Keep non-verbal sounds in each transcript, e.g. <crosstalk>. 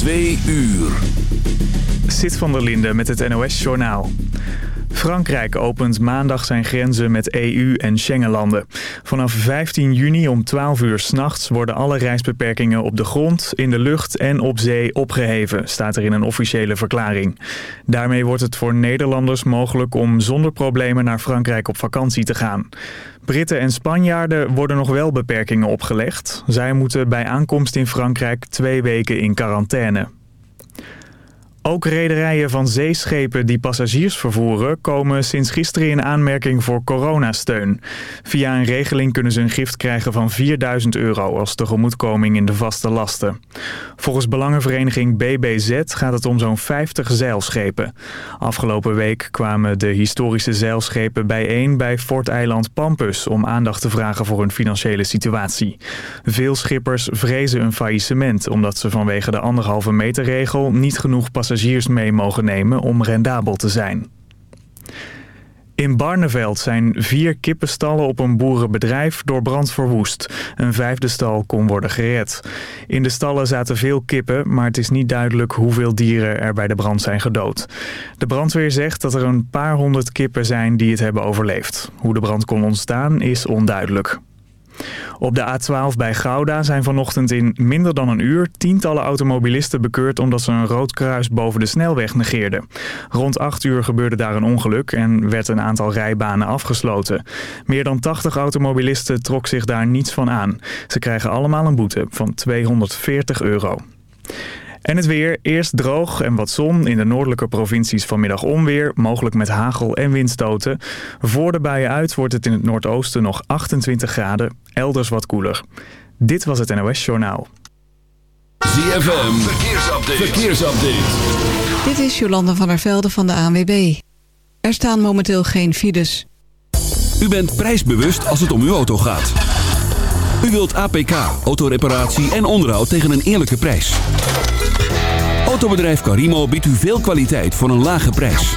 Twee uur. Sit van der Linde met het NOS-journaal. Frankrijk opent maandag zijn grenzen met EU- en Schengenlanden. Vanaf 15 juni om 12 uur s'nachts worden alle reisbeperkingen op de grond, in de lucht en op zee opgeheven, staat er in een officiële verklaring. Daarmee wordt het voor Nederlanders mogelijk om zonder problemen naar Frankrijk op vakantie te gaan. Britten en Spanjaarden worden nog wel beperkingen opgelegd. Zij moeten bij aankomst in Frankrijk twee weken in quarantaine. Ook rederijen van zeeschepen die passagiers vervoeren... komen sinds gisteren in aanmerking voor coronasteun. Via een regeling kunnen ze een gift krijgen van 4000 euro... als tegemoetkoming in de vaste lasten. Volgens belangenvereniging BBZ gaat het om zo'n 50 zeilschepen. Afgelopen week kwamen de historische zeilschepen bijeen... bij Fort Eiland Pampus om aandacht te vragen voor hun financiële situatie. Veel schippers vrezen een faillissement... omdat ze vanwege de anderhalve meter regel niet genoeg passagiers passagiers mee mogen nemen om rendabel te zijn. In Barneveld zijn vier kippenstallen op een boerenbedrijf door brand verwoest. Een vijfde stal kon worden gered. In de stallen zaten veel kippen, maar het is niet duidelijk hoeveel dieren er bij de brand zijn gedood. De brandweer zegt dat er een paar honderd kippen zijn die het hebben overleefd. Hoe de brand kon ontstaan is onduidelijk. Op de A12 bij Gouda zijn vanochtend in minder dan een uur tientallen automobilisten bekeurd omdat ze een rood kruis boven de snelweg negeerden. Rond 8 uur gebeurde daar een ongeluk en werd een aantal rijbanen afgesloten. Meer dan 80 automobilisten trok zich daar niets van aan. Ze krijgen allemaal een boete van 240 euro. En het weer. Eerst droog en wat zon. In de noordelijke provincies vanmiddag onweer. Mogelijk met hagel en windstoten. Voor de buien uit wordt het in het noordoosten nog 28 graden. Elders wat koeler. Dit was het NOS Journaal. ZFM. Verkeersupdate. Verkeersupdate. Dit is Jolanda van der Velde van de ANWB. Er staan momenteel geen files. U bent prijsbewust als het om uw auto gaat. U wilt APK, autoreparatie en onderhoud tegen een eerlijke prijs. Autobedrijf Carimo biedt u veel kwaliteit voor een lage prijs.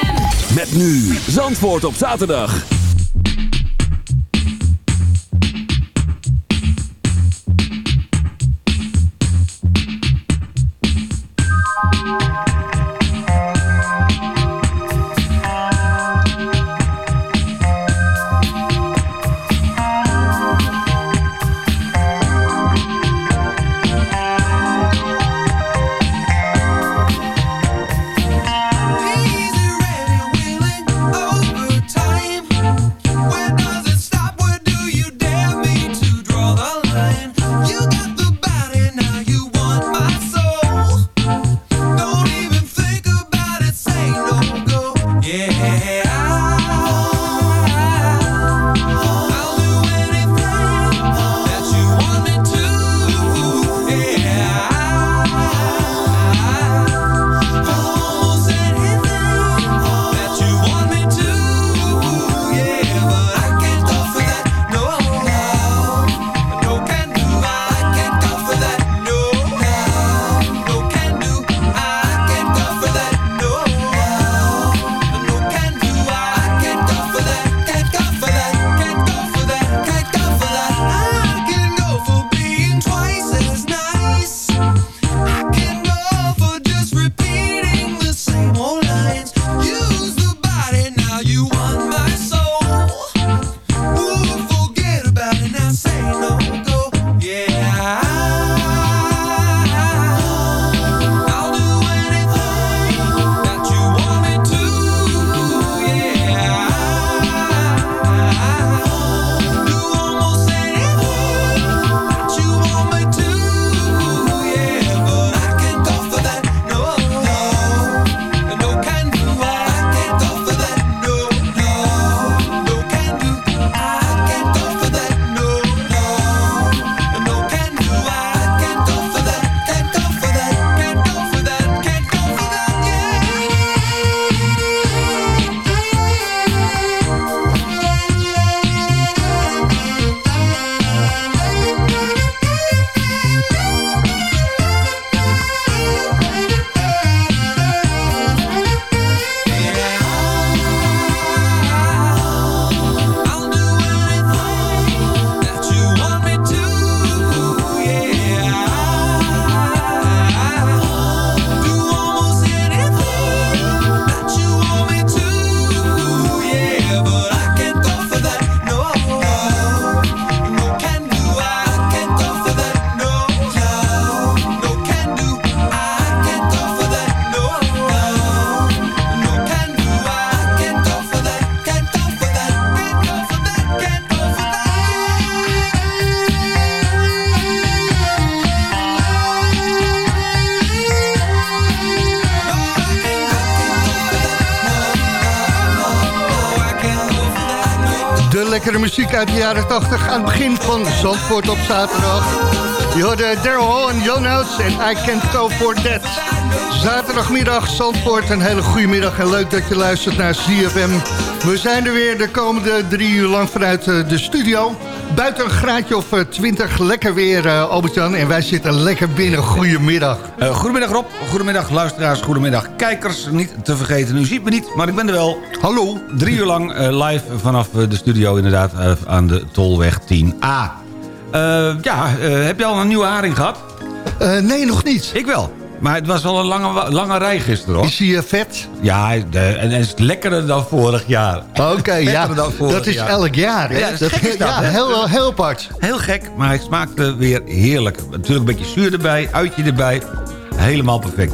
Nu Zandvoort op zaterdag. Uit de jaren 80 aan het begin van Zandvoort op zaterdag. Je hoorde Daryl Hall en Jan Outs en I Can't Go For That. Zaterdagmiddag Zandvoort, een hele goede middag en leuk dat je luistert naar ZFM. We zijn er weer de komende drie uur lang vanuit eh, de studio. Buiten een graadje of 20, lekker weer uh, Albert-Jan. En wij zitten lekker binnen. Goedemiddag. Uh, goedemiddag Rob, goedemiddag luisteraars, goedemiddag kijkers. Niet te vergeten, u ziet me niet, maar ik ben er wel. Hallo. Drie uur lang uh, live vanaf de studio inderdaad aan de Tolweg 10A. ja, heb je al een nieuwe haring gehad? nee, nog niet. Ik wel. Maar het was wel een lange, lange rij gisteren, hoor. Is hij uh, vet? Ja, de, en het is lekkerder dan vorig jaar. Oké, ja. <laughs> dat is elk jaar, hè? Ja, dat is <laughs> ja, heel, heel apart. Heel gek, maar hij smaakte weer heerlijk. Natuurlijk een beetje zuur erbij, uitje erbij. Helemaal perfect.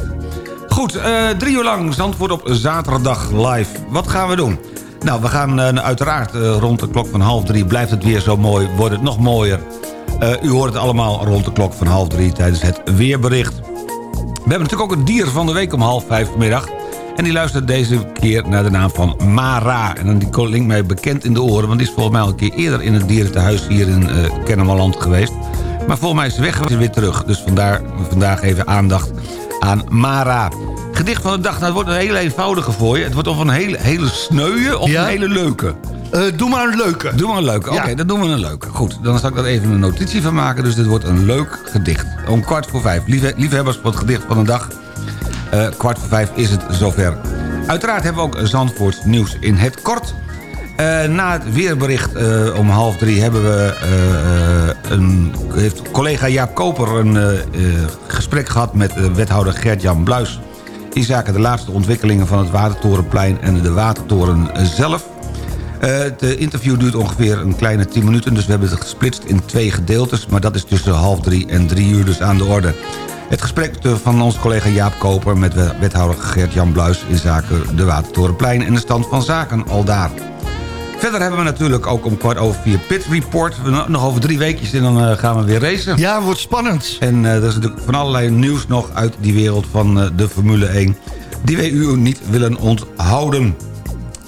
Goed, uh, drie uur lang Zandvoort op zaterdag live. Wat gaan we doen? Nou, we gaan uh, uiteraard rond de klok van half drie... blijft het weer zo mooi, wordt het nog mooier. u hoort het allemaal rond de klok van half drie tijdens het weerbericht. We hebben natuurlijk ook een dier van de week om half vijf vanmiddag. En die luistert deze keer naar de naam van Mara. En die klinkt mij bekend in de oren... want die is volgens mij al een keer eerder in het dierentehuis hier in uh, Kennemerland geweest. Maar volgens mij is ze weg en weer terug. Dus vandaar vandaag even aandacht aan Mara. Gedicht van de dag, nou, het wordt een hele eenvoudige voor je. Het wordt of een hele, hele sneuwe of een hele leuke. Uh, doe maar een leuke. Doe maar een leuke. Oké, dan doen we een leuke. Goed, dan zal ik daar even een notitie van maken. Dus dit wordt een leuk gedicht. Om kwart voor vijf. Lieve, liefhebbers voor het gedicht van de dag. Uh, kwart voor vijf is het zover. Uiteraard hebben we ook Zandvoort nieuws in het kort. Uh, na het weerbericht om half drie hebben we... een, heeft collega Jaap Koper een gesprek gehad met wethouder Gert-Jan Bluis... in zaken de laatste ontwikkelingen van het Watertorenplein en de Watertoren zelf... Uh, het interview duurt ongeveer een kleine 10 minuten... dus we hebben het gesplitst in twee gedeeltes... maar dat is tussen half drie en drie uur dus aan de orde. Het gesprek van onze collega Jaap Koper... met wethouder Gert-Jan Bluis in zaken de Watertorenplein... en de stand van zaken al daar. Verder hebben we natuurlijk ook om kwart over vier Pit Report. Nog over drie weekjes en dan gaan we weer racen. Ja, wordt spannend. En uh, er is natuurlijk van allerlei nieuws nog uit die wereld van uh, de Formule 1... die wij u niet willen onthouden.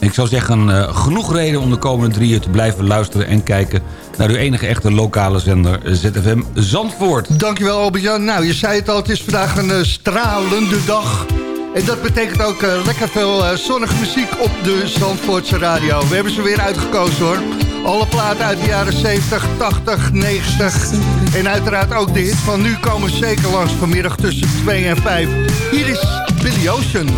Ik zou zeggen, uh, genoeg reden om de komende drie uur te blijven luisteren en kijken... naar uw enige echte lokale zender ZFM Zandvoort. Dankjewel Albert-Jan. Nou, je zei het al, het is vandaag een uh, stralende dag. En dat betekent ook uh, lekker veel zonnige muziek op de Zandvoortse radio. We hebben ze weer uitgekozen hoor. Alle platen uit de jaren 70, 80, 90. En uiteraard ook de hit van nu komen zeker langs vanmiddag tussen 2 en 5. Hier is Billy Ocean.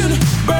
should burn.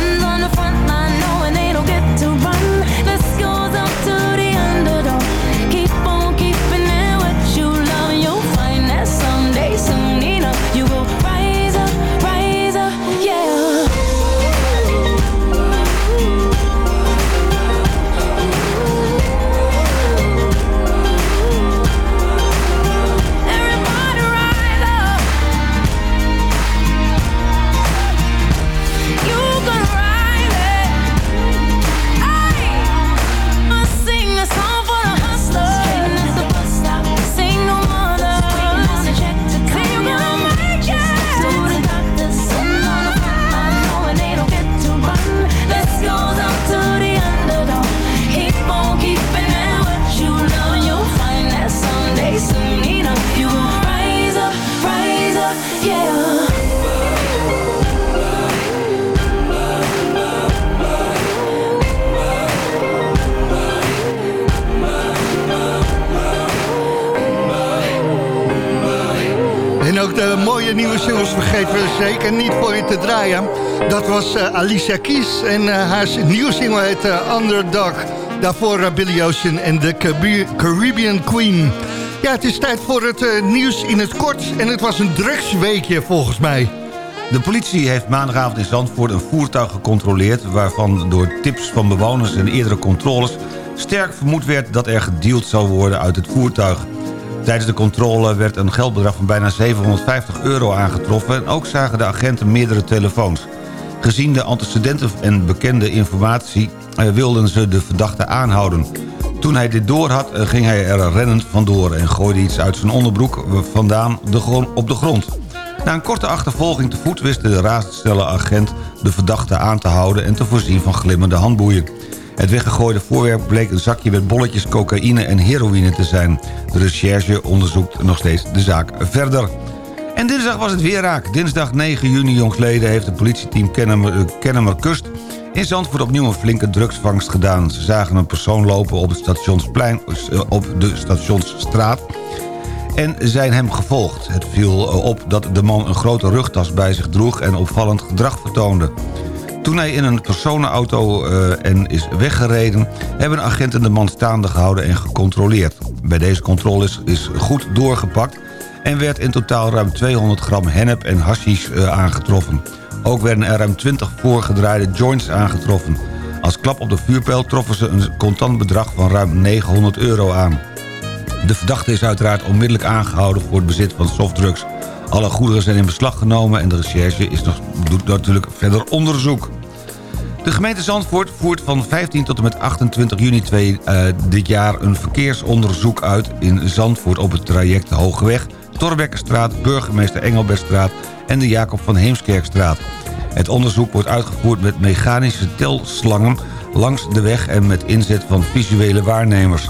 nieuwe singles vergeten we zeker niet voor je te draaien. Dat was eh, Alicia Keys en eh, haar nieuwe single heet eh, Underdog. Daarvoor Billy Ocean en de Carib- Caribbean Queen. Ja, het is tijd voor het nieuws in het kort. En het was een drugsweekje volgens mij. De politie heeft maandagavond in Zandvoort een voertuig gecontroleerd... waarvan door tips van bewoners en eerdere controles... sterk vermoed werd dat er gedeeld zou worden uit het voertuig. Tijdens de controle werd een geldbedrag van bijna 750 euro aangetroffen... en ook zagen de agenten meerdere telefoons. Gezien de antecedenten en bekende informatie eh, wilden ze de verdachte aanhouden. Toen hij dit door had, eh, ging hij er rennend vandoor... en gooide iets uit zijn onderbroek eh, vandaan op de grond. Na een korte achtervolging te voet wist de razendsnelle agent... de verdachte aan te houden en te voorzien van glimmende handboeien. Het weggegooide voorwerp bleek een zakje met bolletjes cocaïne en heroïne te zijn. De recherche onderzoekt nog steeds de zaak verder. En dinsdag was het weer raak. Dinsdag 9 juni jongsleden heeft het politieteam Kennemer, eh, Kennemer Kust... in Zandvoort opnieuw een flinke drugsvangst gedaan. Ze zagen een persoon lopen op het stationsplein, eh, op de stationsstraat en zijn hem gevolgd. Het viel eh, op dat de man een grote rugtas bij zich droeg en opvallend gedrag vertoonde. Toen hij in een personenauto eh, en is weggereden... hebben agenten de man staande gehouden en gecontroleerd. Bij deze controle is, is goed doorgepakt... en werd in totaal ruim 200 gram hennep en hashish eh, aangetroffen. Ook werden er ruim 20 voorgedraaide joints aangetroffen. Als klap op de vuurpijl troffen ze een contant bedrag van ruim 900 euro aan. De verdachte is uiteraard onmiddellijk aangehouden voor het bezit van softdrugs. Alle goederen zijn in beslag genomen en de recherche is nog, doet natuurlijk verder onderzoek. De gemeente Zandvoort voert van 15 tot en met 28 juni 2, eh, dit jaar... een verkeersonderzoek uit in Zandvoort op het traject Hogeweg... Torbekkenstraat, Burgemeester Engelbertstraat en de Jacob van Heemskerkstraat. Het onderzoek wordt uitgevoerd met mechanische telslangen langs de weg... en met inzet van visuele waarnemers.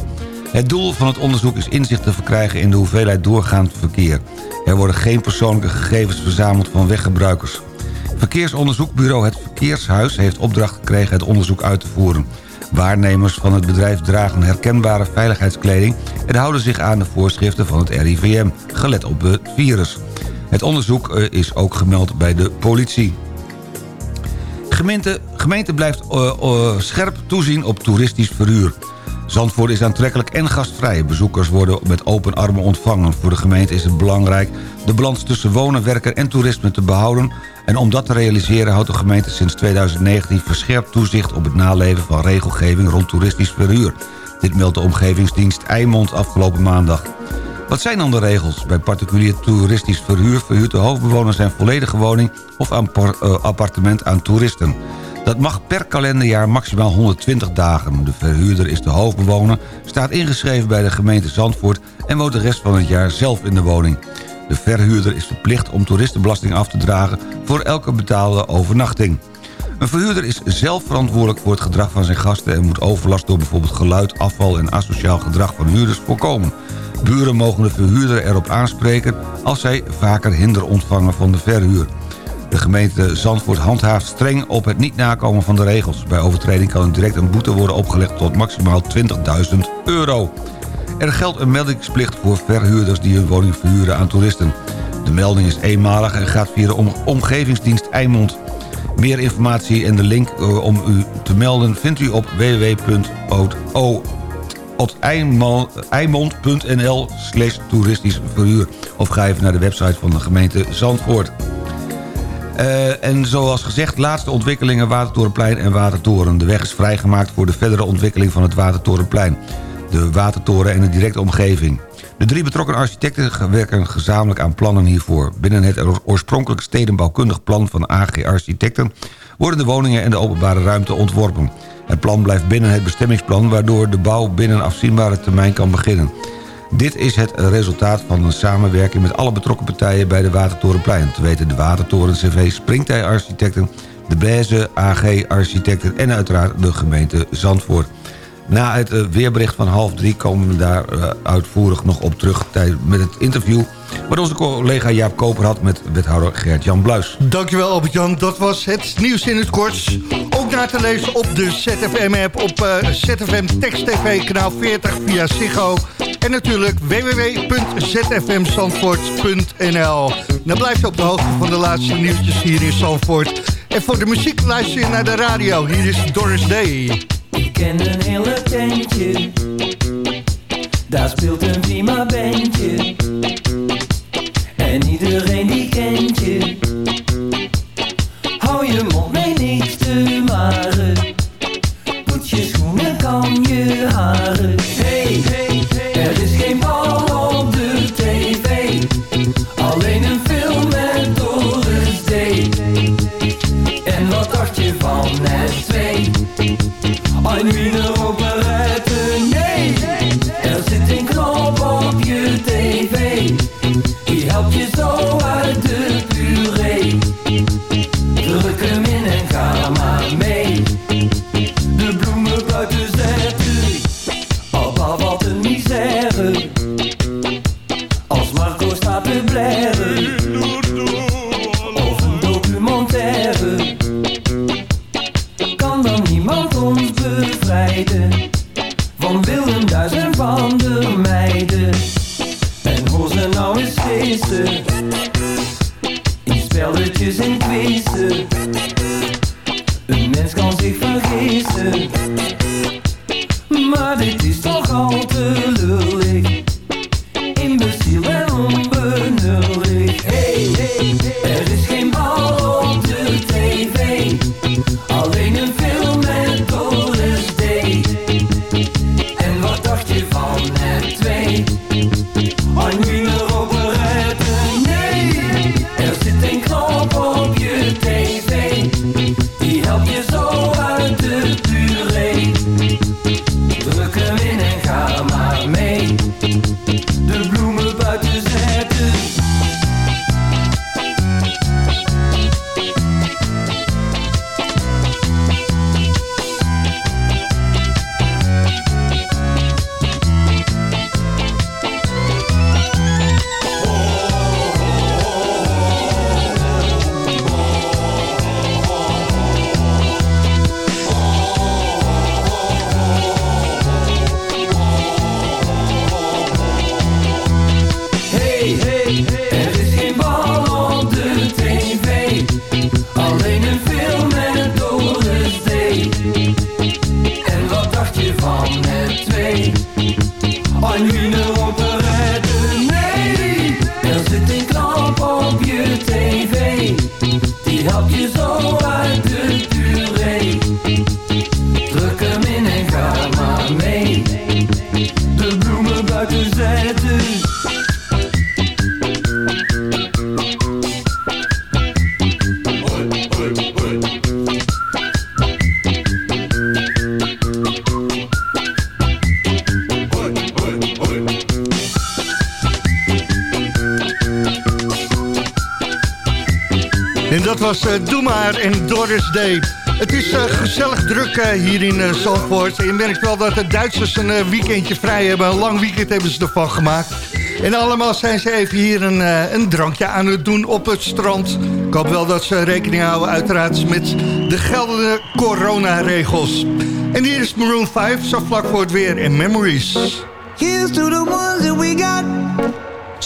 Het doel van het onderzoek is inzicht te verkrijgen in de hoeveelheid doorgaand verkeer. Er worden geen persoonlijke gegevens verzameld van weggebruikers. Verkeersonderzoekbureau Het Verkeershuis heeft opdracht gekregen het onderzoek uit te voeren. Waarnemers van het bedrijf dragen herkenbare veiligheidskleding... en houden zich aan de voorschriften van het RIVM, gelet op het virus. Het onderzoek eh, is ook gemeld bij de politie. Gemeente, gemeente blijft uh, uh, scherp toezien op toeristisch verhuur. Zandvoort is aantrekkelijk en gastvrij. Bezoekers worden met open armen ontvangen. Voor de gemeente is het belangrijk de balans tussen wonen, werken en toerisme te behouden... en om dat te realiseren houdt de gemeente sinds 2019 verscherpt toezicht... op het naleven van regelgeving rond toeristisch verhuur. Dit meldt de omgevingsdienst Eimond afgelopen maandag. Wat zijn dan de regels? Bij particulier toeristisch verhuur verhuurt de hoofdbewoner zijn volledige woning of appartement aan toeristen. Dat mag per kalenderjaar maximaal 120 dagen. De verhuurder is de hoofdbewoner, staat ingeschreven bij de gemeente Zandvoort... en woont de rest van het jaar zelf in de woning. De verhuurder is verplicht om toeristenbelasting af te dragen... voor elke betaalde overnachting. Een verhuurder is zelf verantwoordelijk voor het gedrag van zijn gasten... en moet overlast door bijvoorbeeld geluid, afval en asociaal gedrag van huurders voorkomen. Buren mogen de verhuurder erop aanspreken... als zij vaker hinder ontvangen van de verhuur. De gemeente Zandvoort handhaaft streng op het niet nakomen van de regels. Bij overtreding kan direct een boete worden opgelegd tot maximaal 20.000 euro. Er geldt een meldingsplicht voor verhuurders die hun woning verhuren aan toeristen. De melding is eenmalig en gaat via de omgevingsdienst Eimond. Meer informatie en de link eh, om u te melden vindt u op www.eimond.nl slash toeristisch verhuur. Of ga even naar de website van de gemeente Zandvoort. Uh, en zoals gezegd, laatste ontwikkelingen Watertorenplein en Watertoren. De weg is vrijgemaakt voor de verdere ontwikkeling van het Watertorenplein. De Watertoren en de directe omgeving. De drie betrokken architecten werken gezamenlijk aan plannen hiervoor. Binnen het oorspronkelijk stedenbouwkundig plan van AG Architecten... worden de woningen en de openbare ruimte ontworpen. Het plan blijft binnen het bestemmingsplan... waardoor de bouw binnen afzienbare termijn kan beginnen. Dit is het resultaat van een samenwerking met alle betrokken partijen bij de Watertorenplein. Te weten de Watertoren CV Springtij Architecten, de Beze AG Architecten en uiteraard de gemeente Zandvoort. Na het eh, weerbericht van half drie komen we daar eh, uitvoerig nog op terug met het interview... wat onze collega Jaap Koper had met wethouder Gert-Jan Bluis. Dankjewel Albert-Jan, dat was het nieuws in het kort. Ook na te lezen op de ZFM-app op uh, ZFM Text TV kanaal 40 via Ziggo... En natuurlijk www.zfmzandvoort.nl Dan blijf je op de hoogte van de laatste nieuwtjes hier in Zandvoort. En voor de muziek luister je naar de radio. Hier is Doris Day. Ken een hele tentje. Daar speelt een prima bandje. I need a hope. Eh, Doe maar en Doris Day. Het is eh, gezellig druk eh, hier in Zandvoort. Je merkt wel dat de Duitsers een weekendje vrij hebben. Een lang weekend hebben ze ervan gemaakt. En allemaal zijn ze even hier een, een drankje aan het doen op het strand. Ik hoop wel dat ze rekening houden uiteraard met de geldende coronaregels. En hier is Maroon 5, zo vlak voor het weer en Memories. Here's to the ones that we got.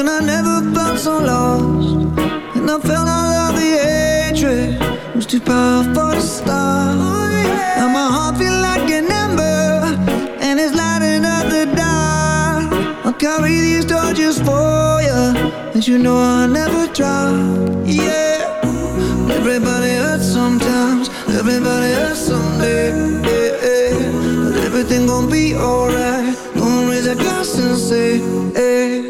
when I never felt so lost, and I felt all of the hatred was too powerful to stop. Now my heart feel like an ember, and it's lighting up the dark. I'll carry these torches for you, and you know I'll never drop. Yeah. Everybody hurts sometimes, everybody hurts someday. Yeah, yeah. But everything gon' be alright. Gonna raise a glass and say, hey.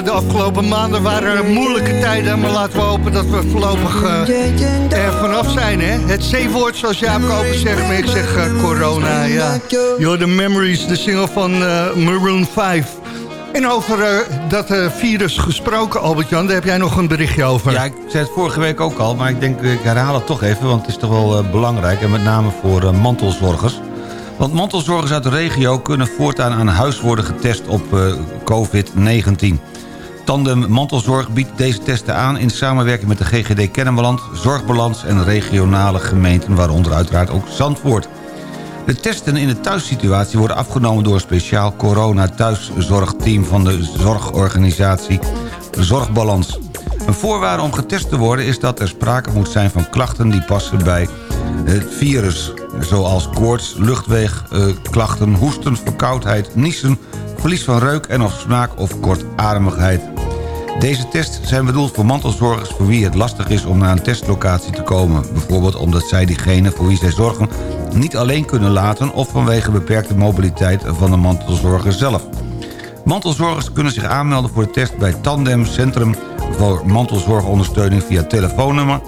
Ja, de afgelopen maanden waren moeilijke tijden, maar laten we hopen dat we voorlopig eh, er vanaf zijn. Hè? Het C-woord, zoals Jaap Koper zegt, maar ik zeg eh, corona. Ja. Yo, the Memories, de single van eh, Maroon 5. En over eh, dat eh, virus gesproken, Albert-Jan, daar heb jij nog een berichtje over. Ja, ik zei het vorige week ook al, maar ik denk ik herhaal het toch even... want het is toch wel eh, belangrijk en met name voor eh, mantelzorgers. Want mantelzorgers uit de regio kunnen voortaan aan huis worden getest op eh, COVID-19. Tandem Mantelzorg biedt deze testen aan in samenwerking met de GGD Kennemerland... Zorgbalans en regionale gemeenten, waaronder uiteraard ook Zandvoort. De testen in de thuissituatie worden afgenomen door een speciaal corona-thuiszorgteam van de zorgorganisatie Zorgbalans. Een voorwaarde om getest te worden is dat er sprake moet zijn van klachten die passen bij het virus. Zoals koorts, luchtweegklachten, hoesten, verkoudheid, niezen, verlies van reuk en of smaak of kortademigheid. Deze tests zijn bedoeld voor mantelzorgers voor wie het lastig is om naar een testlocatie te komen. Bijvoorbeeld omdat zij diegene voor wie zij zorgen niet alleen kunnen laten... of vanwege beperkte mobiliteit van de mantelzorger zelf. Mantelzorgers kunnen zich aanmelden voor de test bij Tandem Centrum voor Mantelzorgondersteuning via telefoonnummer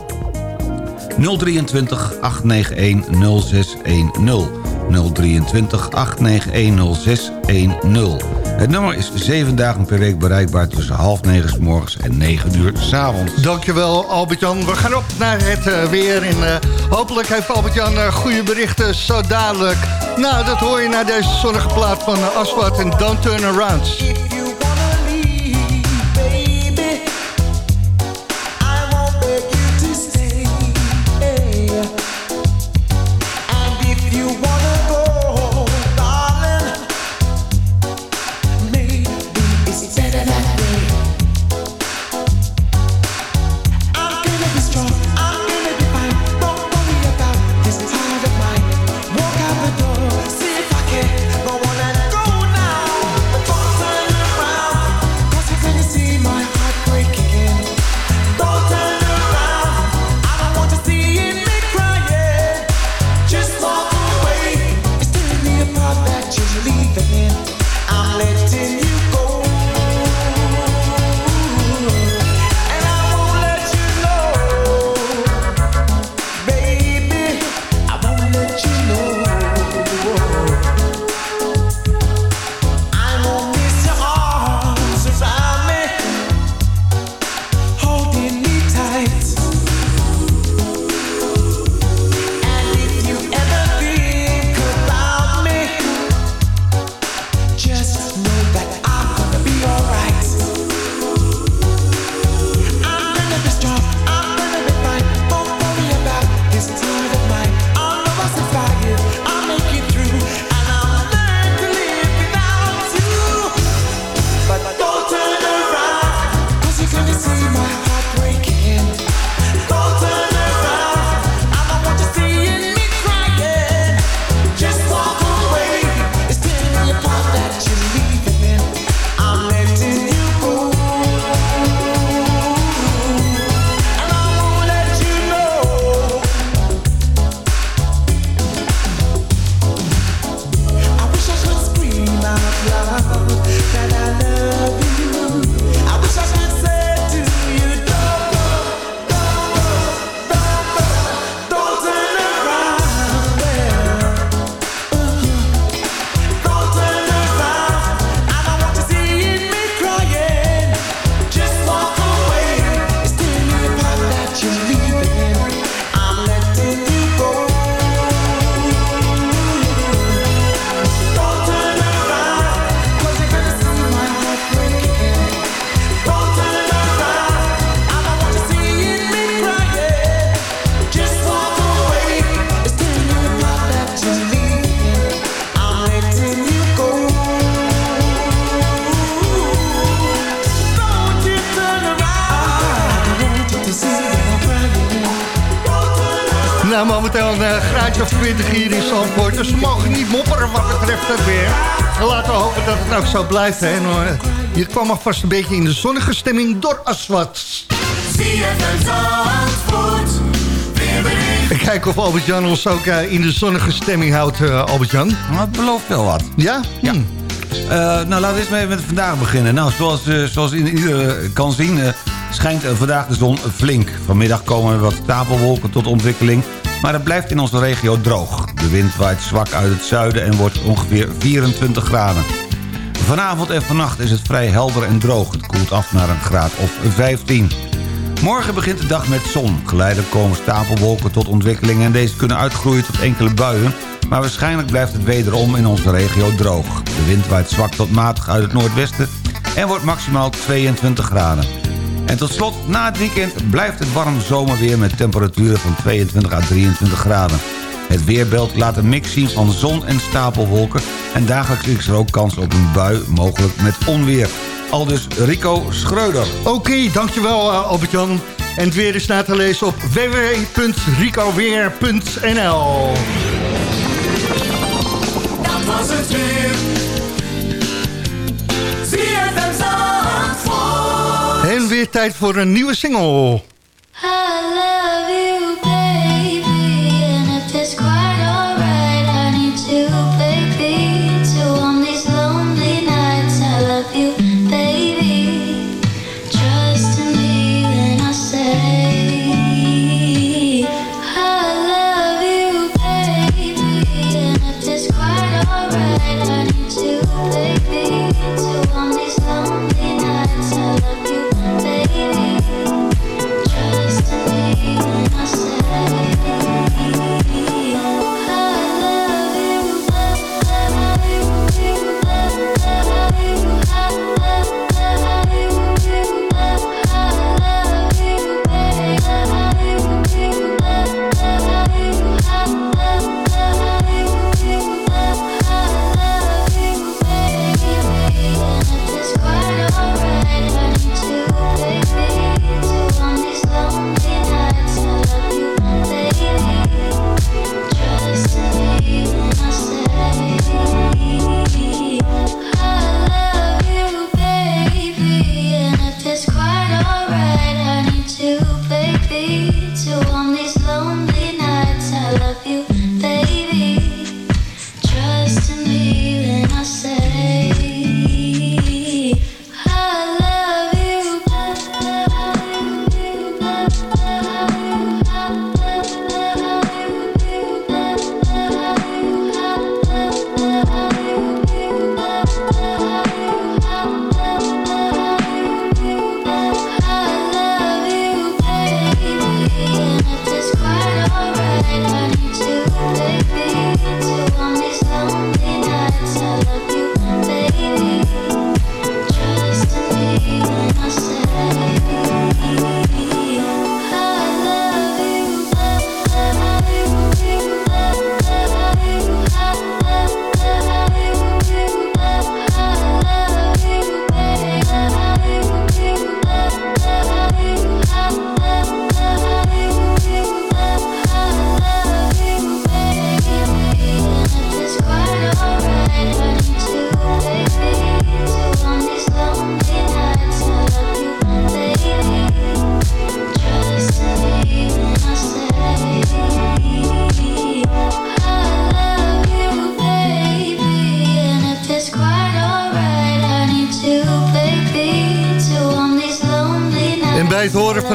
023 891 0610. 023 891 0610. Het nummer is 7 dagen per week bereikbaar tussen half negen 's morgens en 9 uur 's avonds. Dankjewel Albert-Jan. We gaan op naar het eh, weer. En eh, hopelijk heeft Albert-Jan eh, goede berichten zo dadelijk. Nou, dat hoor je naar deze zonnige plaat van Aswad en Don't Turn Around. Zandvoort. Dus we mogen niet mopperen wat betreft het weer. En laten we hopen dat het ook zo blijft. Hè. En, eh, je kwam alvast een beetje in de zonnige stemming door Aswat. En kijken of Albert-Jan ons ook eh, in de zonnige stemming houdt, eh, Albert-Jan. Maar het belooft wel wat. Ja? Ja. Hm. Eh, nou, laten we eens mee met vandaag beginnen. Nou, zoals, eh, zoals iedereen kan zien, eh, schijnt eh, vandaag de zon flink. Vanmiddag komen er wat stapelwolken tot ontwikkeling, maar het blijft in onze regio droog. De wind waait zwak uit het zuiden en wordt ongeveer 24 graden. Vanavond en vannacht is het vrij helder en droog. Het koelt af naar een graad of 15. Morgen begint de dag met zon. Geleidelijk komen stapelwolken tot ontwikkeling... en deze kunnen uitgroeien tot enkele buien... maar waarschijnlijk blijft het wederom in onze regio droog. De wind waait zwak tot matig uit het noordwesten... en wordt maximaal 22 graden. En tot slot, na het weekend blijft het warm zomerweer... met temperaturen van 22 à 23 graden. Het weerbeeld laat een mix zien van zon en stapelwolken... en dagelijks is er ook kans op een bui, mogelijk met onweer. Aldus Rico Schreuder. Oké, dankjewel uh, Albert-Jan. En het weer is na te lezen op www.ricoweer.nl Dat was het weer. En weer tijd voor een nieuwe single.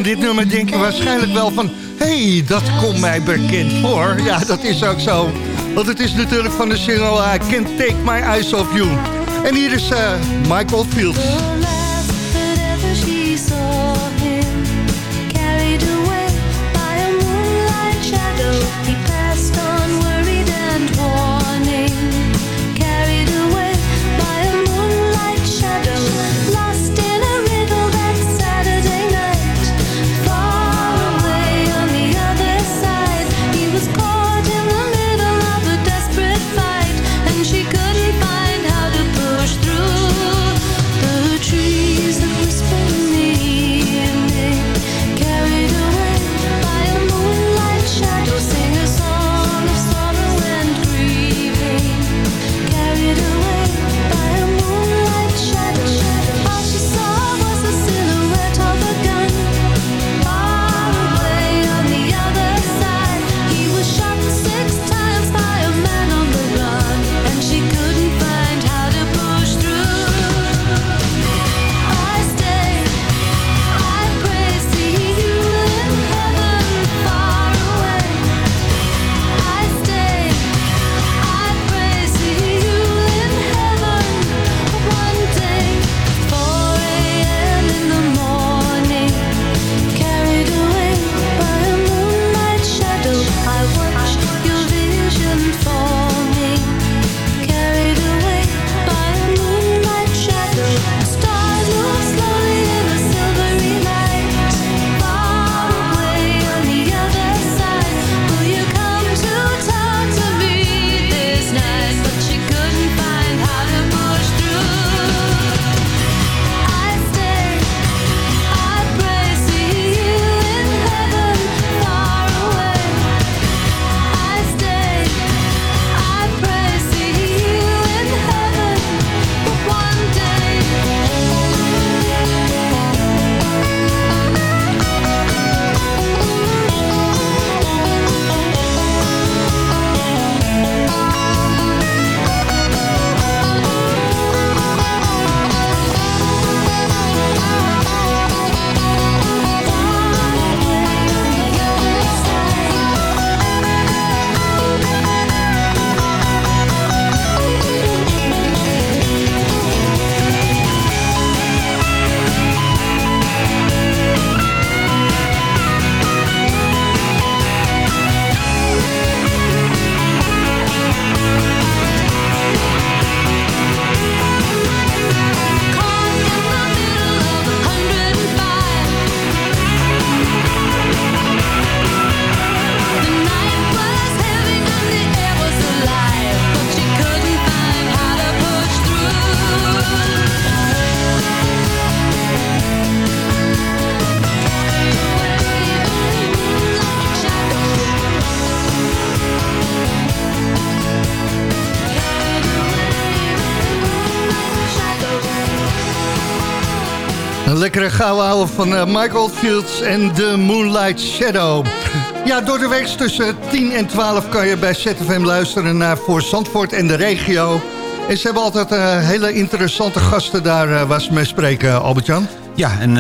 Dit nummer denk je waarschijnlijk wel van... hey, dat komt mij bekend voor. Ja, dat is ook zo. Want het is natuurlijk van de single I Can't Take My Eyes Off You. En hier is eh, Michael Fields. Van eh, Michael Fields en The Moonlight Shadow. Ja, door de week tussen 10 en 12 kan je bij ZFM luisteren naar Voor Zandvoort en de regio. En ze hebben altijd eh, hele interessante gasten daar eh, waar ze mee spreken, Albert-Jan. Ja, en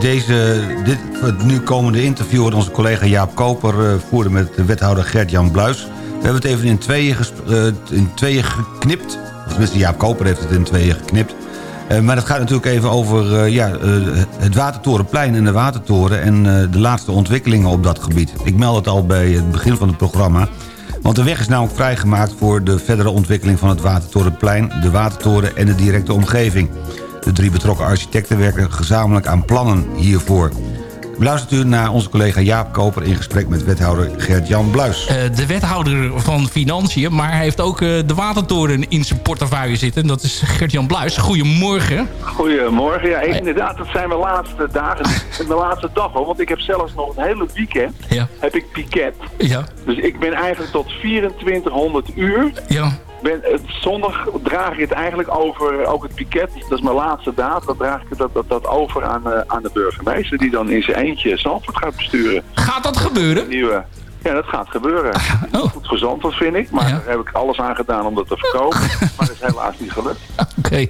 deze, dit, het nu komende interview... wat onze collega Jaap Koper voerde met de wethouder Gert-Jan Bluis... we hebben het even in tweeën, in tweeën geknipt. Of tenminste, Jaap Koper heeft het in tweeën geknipt. Eh, maar het gaat natuurlijk even over eh, ja, eh, het Watertorenplein en de Watertoren... en de laatste ontwikkelingen op dat gebied. Ik meld het al bij het begin van het programma... Want de weg is namelijk vrijgemaakt voor de verdere ontwikkeling van het Watertorenplein, de Watertoren en de directe omgeving. De drie betrokken architecten werken gezamenlijk aan plannen hiervoor. Luistert u naar onze collega Jaap Koper in gesprek met wethouder Gert-Jan Bluis. Eh, de wethouder van Financiën. Maar hij heeft ook eh, de Watertoren in zijn portefeuille zitten. Dat is Gert-Jan Bluis. Goedemorgen. Goedemorgen. Ja, inderdaad, dat zijn mijn laatste dagen. <laughs> mijn laatste dag hoor. Want ik heb zelfs nog een hele weekend Ja. heb ik piket. Ja. Dus ik ben eigenlijk tot 2400 uur. Ja. Ben, het, zondag draag ik het eigenlijk over, ook het piket, dat is mijn laatste daad, dan draag ik dat, dat, dat over aan, eh, aan de burgemeester die dan in zijn eentje Zandvoort gaat besturen. Gaat dat gebeuren? Nieuwe. Ja, dat gaat gebeuren. Oh. Goed voor Zandvoort vind ik, maar daar heb ik alles aan gedaan om dat te verkopen. <laughs> maar dat is helaas niet gelukt. Oké.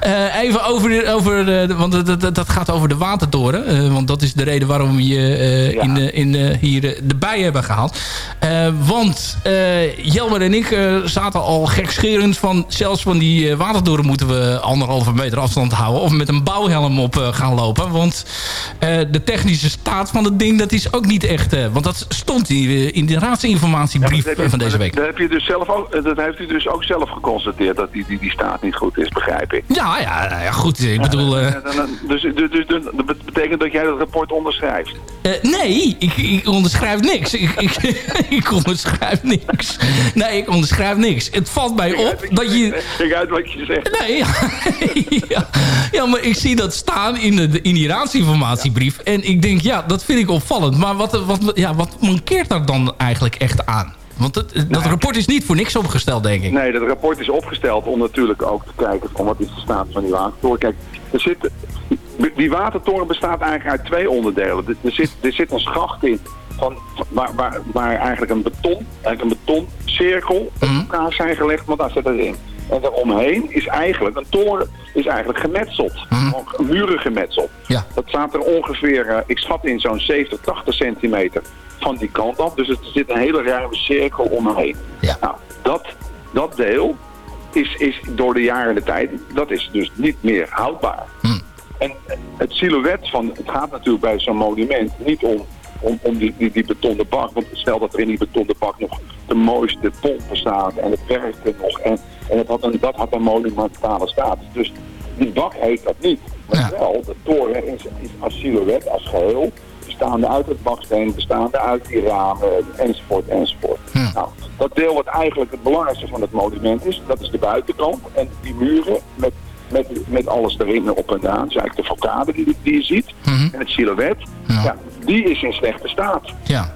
Eh, even over, over de, want dat, dat, dat gaat over de watertoren. Eh, want dat is de reden waarom we je eh, in, de- in, de- hier erbij hebben gehaald. Eh, want Jelmer en ik zaten al gekscherend van... zelfs van die watertoren moeten we anderhalve meter afstand houden... of met een bouwhelm op gaan lopen. Want de technische staat van het ding, dat is ook niet echt... want dat stond in, in de raadsinformatiebrief je- van deze week. Dat, heb je dus zelf ook, dat heeft u dus ook zelf geconstateerd dat die, die, die staat niet goed is, begrijp ik. Ja, ja, ja goed. Ik bedoel... eh, Ja, dan- dan- dus, dus, dus, dat betekent dat jij dat rapport onderschrijft. Eh, nee, ik, ik onderschrijf niks. Ik, ik, <laughs> ik onderschrijf niks. Nee, ik onderschrijf niks. Het valt mij op dat je... Kijk uit wat je zegt. Nee, ja, <laughs> ja, ja, maar ik zie dat staan in, de, in die raadsinformatiebrief. En ik denk, ja, dat vind ik opvallend. Maar wat, wat, ja, wat mankeert daar dan eigenlijk echt aan? Want het, dat rapport is niet voor niks opgesteld, denk ik. Nee, dat rapport is opgesteld om natuurlijk ook te kijken van wat is de staat van die watertoren. Kijk, er zit, die watertoren bestaat eigenlijk uit twee onderdelen. Er, er zit, er zit een schacht in van, waar, waar, waar eigenlijk een beton, eigenlijk een betoncirkel op elkaar zijn gelegd, want daar zit het in. En daaromheen is eigenlijk, een toren is eigenlijk gemetseld. Gewoon Muren gemetseld. Ja. Dat staat er ongeveer, eh, ik schat in zo'n 70, 80 centimeter van die kant af. Dus er zit een hele ruime cirkel omheen. Nou, dat, dat deel is, is door de jaren de tijd, dat is dus niet meer houdbaar. En het silhouet van, het gaat natuurlijk bij zo'n monument niet om, om, om die, die, die betonnen bak. Want stel dat er in die betonnen bak nog de mooiste pompen staat en het werkte nog. En, en het had een, dat had een monumentale status. Dus die bak heeft dat niet. Maar wel, de toren is, is als silhouet, als geheel, bestaande uit het baksteen, bestaande uit die ramen, enzovoort, enzovoort. Nou, dat deel wat eigenlijk het belangrijkste van het monument is, dat is de buitenkant. En die muren met, met, met alles erin op en aan, dus eigenlijk de façade die, die je ziet, en het silhouet, ja. die is in slechte staat. Ja.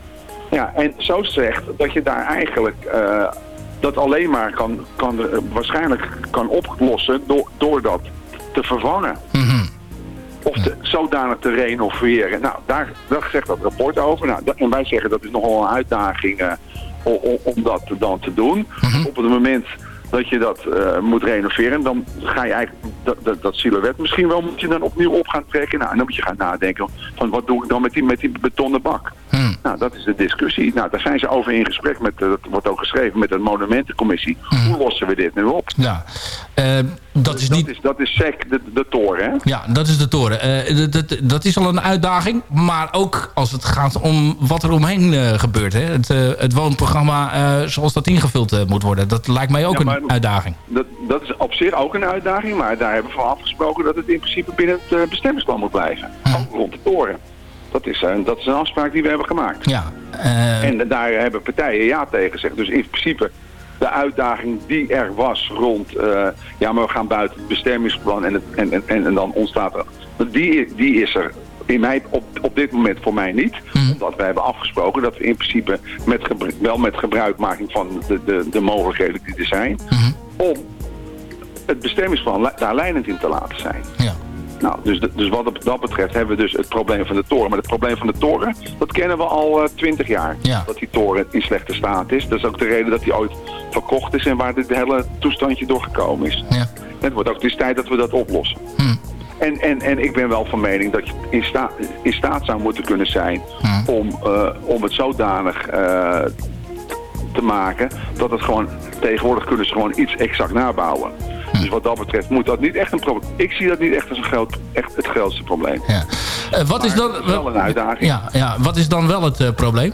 Ja, en zo slecht dat je daar eigenlijk eh, dat alleen maar kan, kan, eh, waarschijnlijk kan oplossen door, door dat te vervangen. Of te, zodanig te renoveren. Nou, daar, daar zegt dat rapport over. Nou, dat- en wij zeggen dat is nogal een uitdaging eh, o- o- om dat dan te doen. Op het moment dat je dat eh, moet renoveren, dan ga je eigenlijk dat, dat, dat silhouet misschien wel moet je dan opnieuw op gaan trekken. Nou, en dan moet je gaan nadenken van wat doe ik dan met die, met die betonnen bak. Nou, dat is de discussie. Nou, daar zijn ze over in gesprek met, eh, dat wordt ook geschreven met de monumentencommissie. Hoe lossen we dit nu op? Ja, Eh, dat is niet... Dat is, dat is SEC, de, de toren, hè? Ja, dat is de toren. Eh, dat, dat, is al een uitdaging. Maar ook als het gaat om wat er omheen eh, gebeurt. Hè? Het, eh, het woonprogramma zoals dat ingevuld moet worden. Dat lijkt mij ook Ja, maar- een uitdaging. Dat, dat is op zich ook een uitdaging, maar daar hebben we van afgesproken dat het in principe binnen het bestemmingsplan moet blijven. Ook rond de toren. Dat is, eh, dat is een afspraak die we hebben gemaakt. Ja. En daar hebben partijen ja tegen gezegd. Dus in principe de uitdaging die er was rond, eh, ja maar we gaan buiten het bestemmingsplan en, het, en, en, en, dan ontstaat er, die, die is er in mij, op, op dit moment voor mij niet. Omdat we hebben afgesproken dat we in principe met wel met gebruikmaking van de, de, de mogelijkheden die er zijn, om het bestemmingsplan daar leidend in te laten zijn. Ja. Nou, dus, dus wat dat betreft hebben we dus het probleem van de toren. Maar het probleem van de toren, dat kennen we al twintig jaar. Dat die toren in slechte staat is. Dat is ook de reden dat die ooit verkocht is en waar dit hele toestandje door gekomen is. Het wordt ook is tijd dat we dat oplossen. En, en, en ik ben wel van mening dat je in, sta in staat zou moeten kunnen zijn om, eh, om het zodanig eh, te maken dat het gewoon tegenwoordig kunnen ze gewoon iets exact nabouwen. Dus wat dat betreft moet dat niet echt een probleem. Ik zie dat niet echt als een groot, echt het grootste probleem. Eh, wat is dan... Wel een uitdaging. Ja, ja, wat is dan wel het eh, probleem?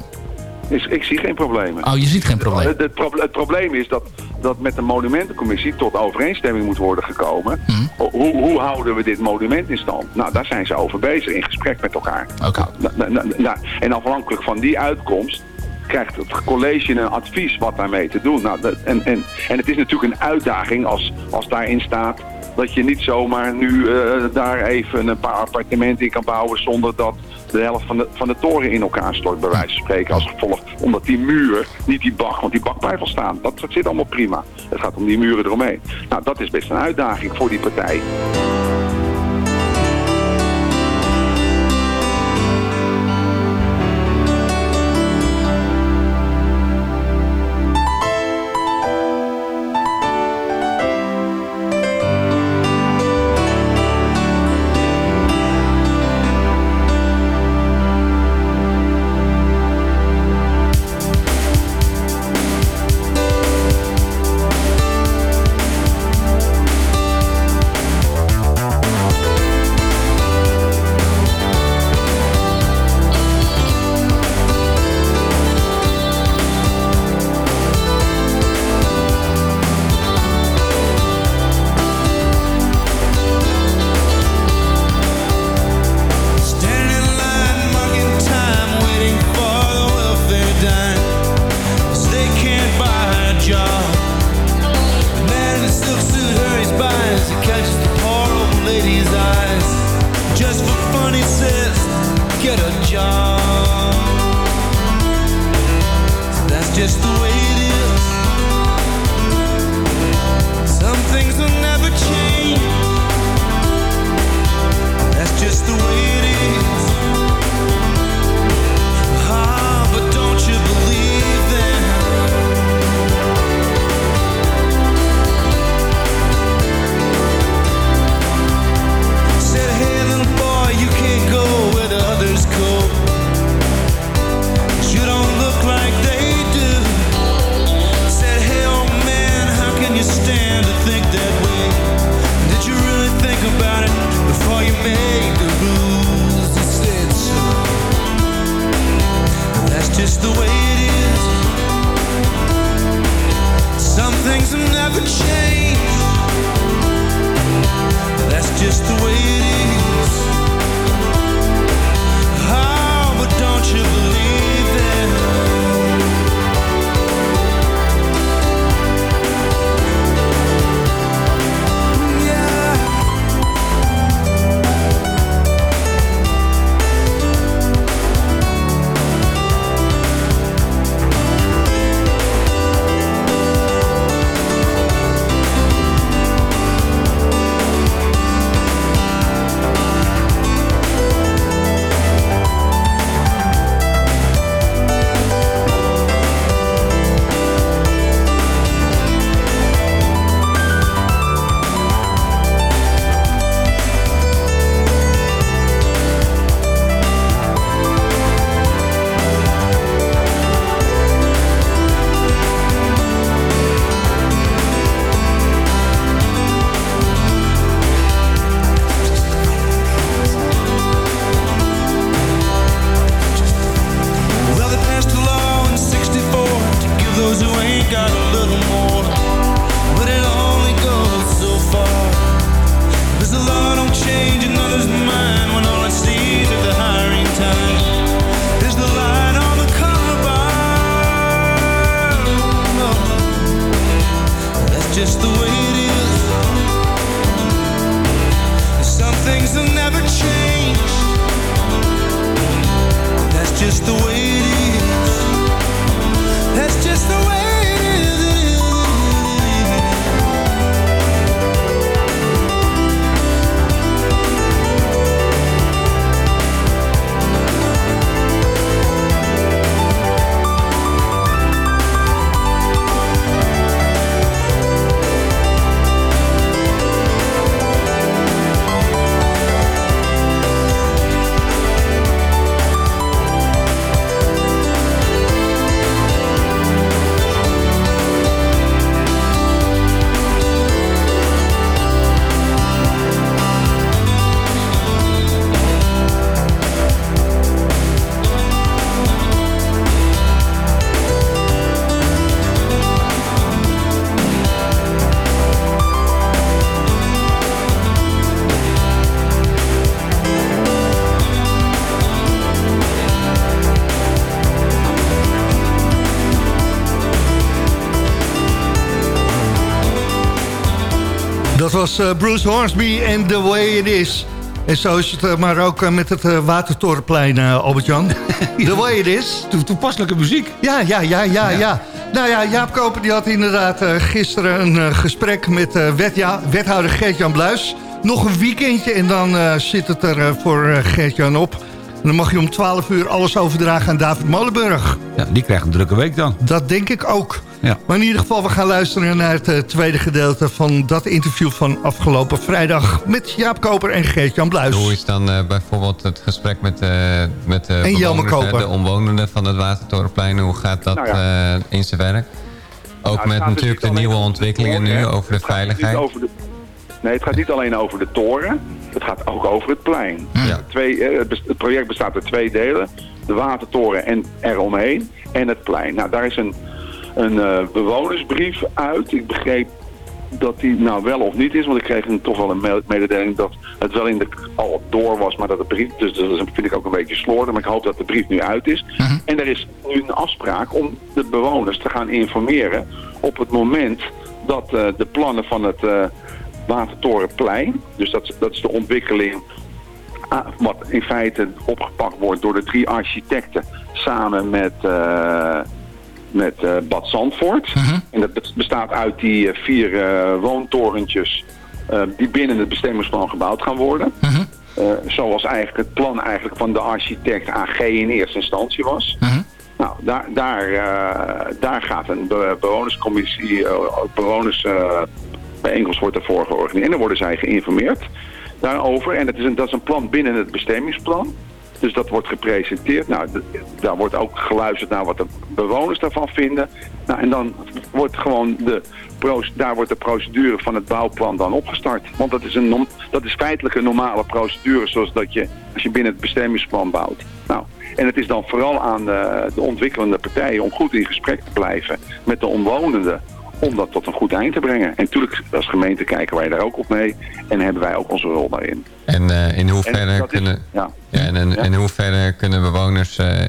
Is, ik zie geen problemen. Oh, je ziet geen probleem. Het, het, proble- het probleem is dat, dat met de monumentencommissie tot overeenstemming moet worden gekomen. Mhm. Hoe, hoe houden we dit monument in stand? Nou, daar zijn ze over bezig, in gesprek met elkaar. Nou, nou, nou, nou, en afhankelijk van die uitkomst krijgt het college een advies wat daarmee te doen. Nou, en, en, en het is natuurlijk een uitdaging als, als daarin staat dat je niet zomaar nu eh, daar even een paar appartementen in kan bouwen zonder dat de helft van de, van de toren in elkaar stort, bij wijze van spreken, als gevolg. Omdat die muur, niet die bak, want die bak blijft wel staan. Dat, dat zit allemaal prima. Het gaat om die muren eromheen. Nou, dat is best een uitdaging voor die partij. Was eh, Bruce Hornsby en The Way It Is. En zo is het eh, maar ook eh, met het Watertorenplein, Albert-Jan. <laughs> The Way It Is. toepasselijke muziek. Ja, ja, ja, ja, ja. Nou ja, Jaap Koper die had inderdaad gisteren een gesprek met wetja- wethouder Gert-Jan Bluis. Nog een weekendje en dan zit het er voor Gert-Jan op. En dan mag je om 12 uur alles overdragen aan David Molenburg. Ja, die krijgt een drukke week dan. Dat denk ik ook. Ja. Maar in ieder geval, we gaan luisteren naar het eh, tweede gedeelte... van dat interview van afgelopen vrijdag... met Jaap Koper en Geert-Jan Bluis. Hoe is dan eh, bijvoorbeeld het gesprek met, eh, met de, En de omwonenden van het Watertorenplein? Hoe gaat dat Nou ja. eh, in zijn werk? Ook het met dus natuurlijk de nieuwe ontwikkelingen toren, nu over de veiligheid. over de- nee, het gaat niet alleen over de toren. Het gaat ook over het plein. Ja. Twee, eh, het project bestaat uit twee delen. De watertoren en eromheen. En het plein. Nou, daar is een, een eh, bewonersbrief uit. Ik begreep dat die nou wel of niet is. Want ik kreeg een, toch wel een me- mededeling dat het wel in de, al door was. Maar dat de brief, dus dat vind ik ook een beetje slordig. Maar ik hoop dat de brief nu uit is. En er is nu een afspraak om de bewoners te gaan informeren op het moment dat eh, de plannen van het eh, Watertorenplein, dus dat, is- dat is de ontwikkeling ah, wat in feite opgepakt wordt door de drie architecten samen met, met eh, Bad Zandvoort. En dat bes- bestaat uit die eh, vier eh, woontorentjes die binnen het bestemmingsplan gebouwd gaan worden. Eh, zoals eigenlijk het plan eigenlijk van de architect AG in eerste instantie was. Nou, daar, daar, daar gaat een be- bewonerscommissie, bewonersbijeenkomst wordt ervoor georganiseerd. En dan worden zij geïnformeerd daarover. En het is een, dat is een plan binnen het bestemmingsplan. Dus dat wordt gepresenteerd. Nou, daar wordt ook geluisterd naar wat de bewoners daarvan vinden. Nou, en dan wordt gewoon de, daar wordt de procedure van het bouwplan dan opgestart. Want dat is, een, dat is feitelijk een normale procedure zoals dat je, als je binnen het bestemmingsplan bouwt. Nou, en het is dan vooral aan de, de ontwikkelende partijen om goed in gesprek te blijven met de omwonenden om dat tot een goed eind te brengen. En natuurlijk, als gemeente kijken wij daar ook op mee en hebben wij ook onze rol daarin. En eh, in hoeverre En is- kunnen... ja. Ja, en in, in hoeverre kunnen bewoners eh,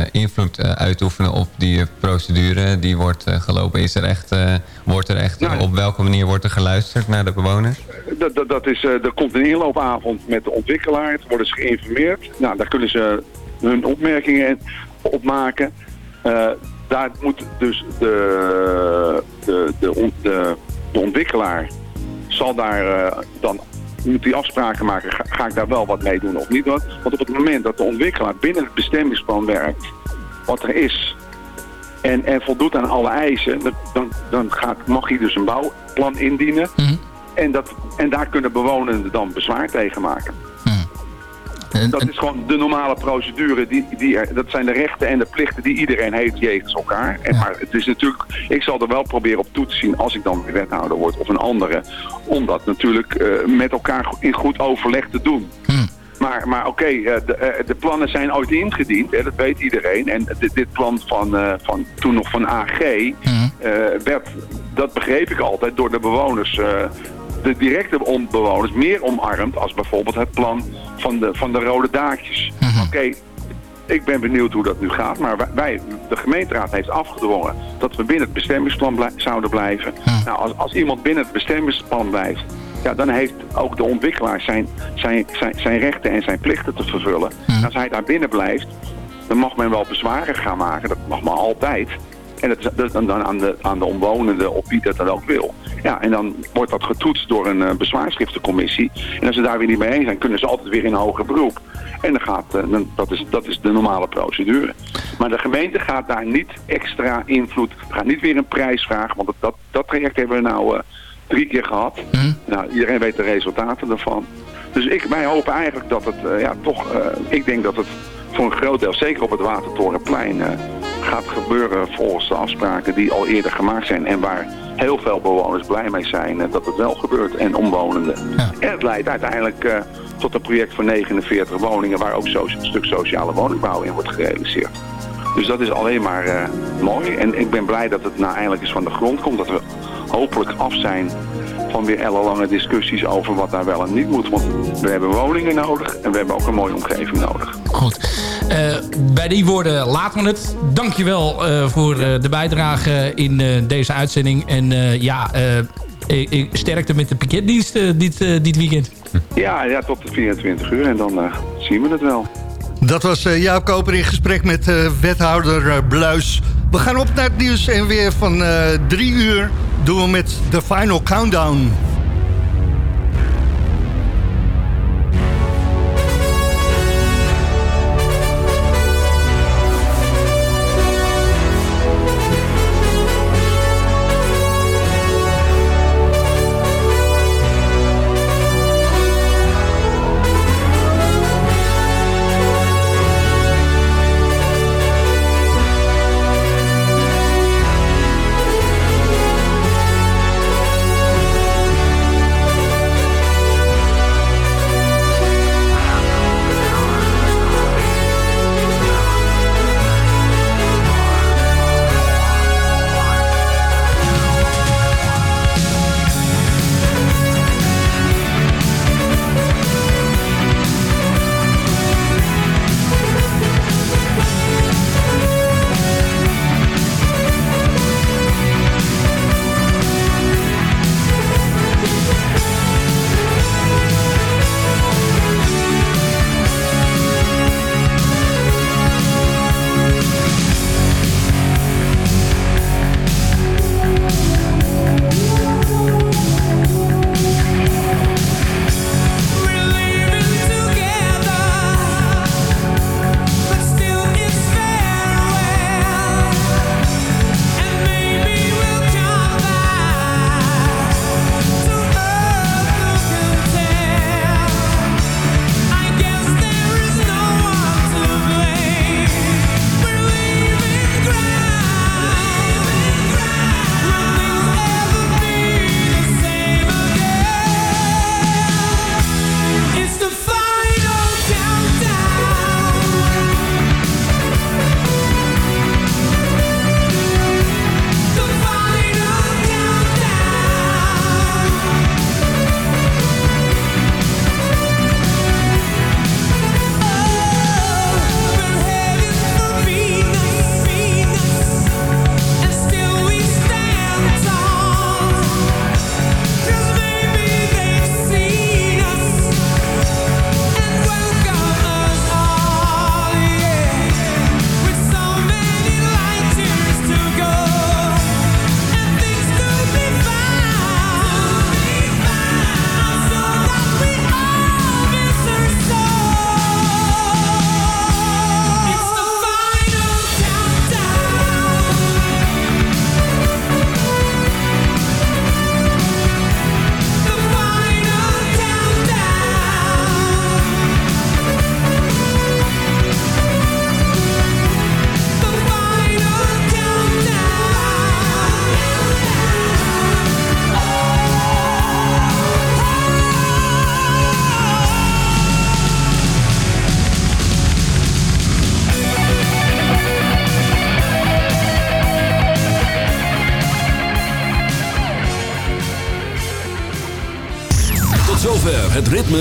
eh, invloed uitoefenen op die procedure die wordt gelopen? Is er echt, wordt er echt, Nou, op welke manier wordt er geluisterd naar de bewoners? Dat, dat, dat is, er komt een inloopavond met de ontwikkelaar. Worden ze geïnformeerd. Nou, daar kunnen ze hun opmerkingen op maken. Daar moet dus de, de, de, on- de, de ontwikkelaar zal daar eh, dan moet die afspraken maken. Ga, ga ik daar wel wat mee doen of niet? Want want op het moment dat de ontwikkelaar binnen het bestemmingsplan werkt, wat er is, en, en voldoet aan alle eisen, dan, dan, gaat, mag hij dus een bouwplan indienen. En, dat, en daar kunnen bewonenden dan bezwaar tegen maken. Dat is gewoon de normale procedure. Die, die dat zijn de rechten en de plichten die iedereen heeft jegens elkaar. En, Maar het is natuurlijk, ik zal er wel proberen op toe te zien als ik dan weer wethouder word of een andere. Om dat natuurlijk eh, met elkaar in goed overleg te doen. Maar, maar oké, eh, de, eh, de plannen zijn ooit ingediend, hè, dat weet iedereen. En dit, dit plan van, van toen nog van AG, eh, werd, dat begreep ik altijd, door de bewoners, eh, de directe bewoners, meer omarmd als bijvoorbeeld het plan van de, van de rode daakjes. Oké, ik ben benieuwd hoe dat nu gaat, maar wij- de gemeenteraad heeft afgedwongen dat we binnen het bestemmingsplan blij- zouden blijven. Nou, als, als iemand binnen het bestemmingsplan blijft, ja, dan heeft ook de ontwikkelaar zijn, zijn, zijn, zijn rechten en zijn plichten te vervullen. En als hij daar binnen blijft, dan mag men wel bezwaren gaan maken. Dat mag maar altijd. En dat is dat is dan aan de, aan de omwonenden op wie dat dan ook wil. Ja, en dan wordt dat getoetst door een eh, bezwaarschriftencommissie. En als ze daar weer niet mee eens zijn, kunnen ze altijd weer in hoger beroep. En dan gaat, eh, dan, dat, is, dat is de normale procedure. Maar de gemeente gaat daar niet extra invloed, gaat niet weer een prijs vragen. Want dat, dat, dat traject hebben we nou eh, drie keer gehad. Nou, iedereen weet de resultaten daarvan. Dus ik, wij hopen eigenlijk dat het, ja, toch, ik denk dat het voor een groot deel, zeker op het Watertorenplein, eh, gaat gebeuren volgens de afspraken die al eerder gemaakt zijn. En waar heel veel bewoners blij mee zijn eh, dat het wel gebeurt en omwonenden. En het leidt uiteindelijk eh, tot een project van 49 woningen waar ook zo, een stuk sociale woningbouw in wordt gerealiseerd. Dus dat is alleen maar mooi. En ik ben blij dat het nou eindelijk eens van de grond komt. Dat we hopelijk af zijn van weer ellenlange discussies over wat daar wel en niet moet. Want we hebben woningen nodig en we hebben ook een mooie omgeving nodig. Goed. Eh, bij die woorden laten we het. Dankjewel eh voor eh, de bijdrage in eh, deze uitzending. En eh, ja, eh, ik, ik, sterkte met de piketdienst dit, dit weekend. Ja, ja, tot de 24 uur en dan eh, zien we het wel. Dat was uh, Jaap Koper in gesprek met uh, wethouder uh, Bluis. We gaan op naar het nieuws en weer van drie uur doen we met de final countdown.